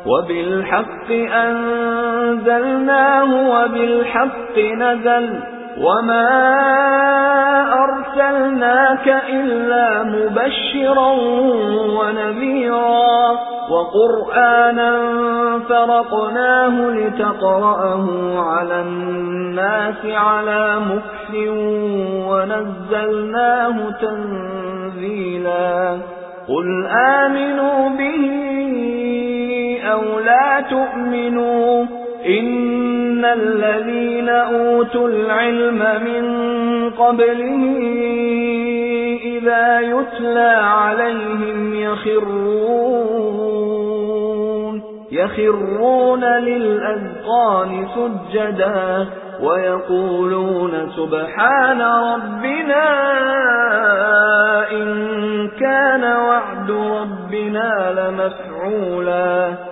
وَبِالْحَقِّ أَنزَلْنَاهُ وَبِالْحَقِّ نَزَلَ وَمَا أَرْسَلْنَاكَ إِلَّا مُبَشِّرًا وَنَذِيرًا وَقُرْآنًا فَرَقْنَاهُ لِتَقْرَأَهُ عَلَى النَّاسِ عَلَى مُكْثٍ وَنَزَّلْنَاهُ تَنزِيلًا قُلْ آمِنُوا بِهِ أَوْ لَا تُؤْمِنُوا إِنَّ الَّذِينَ أُوتُوا الْعِلْمَ مِنْ قَبْلِهِ إِذَا يُتْلَى عَلَيْهِمْ يَخِرُّونَ يَخِرُّونَ لِلْأَذْقَانِ سُجَّدًا وَيَقُولُونَ سُبْحَانَ رَبِّنَا إِن كَانَ وَعْدُ رَبِّنَا لَمَفْعُولًا.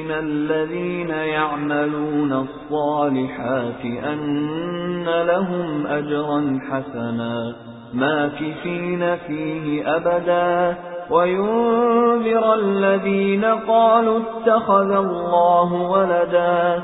الَّذِينَ يَعْمَلُونَ الصَّالِحَاتِ أَنَّ لَهُمْ أَجْرًا حَسَنًا مَاكِثِينَ فِيهِ أَبَدًا وَيُنذِرَ الَّذِينَ قَالُوا اتَّخَذَ اللَّهُ وَلَدًا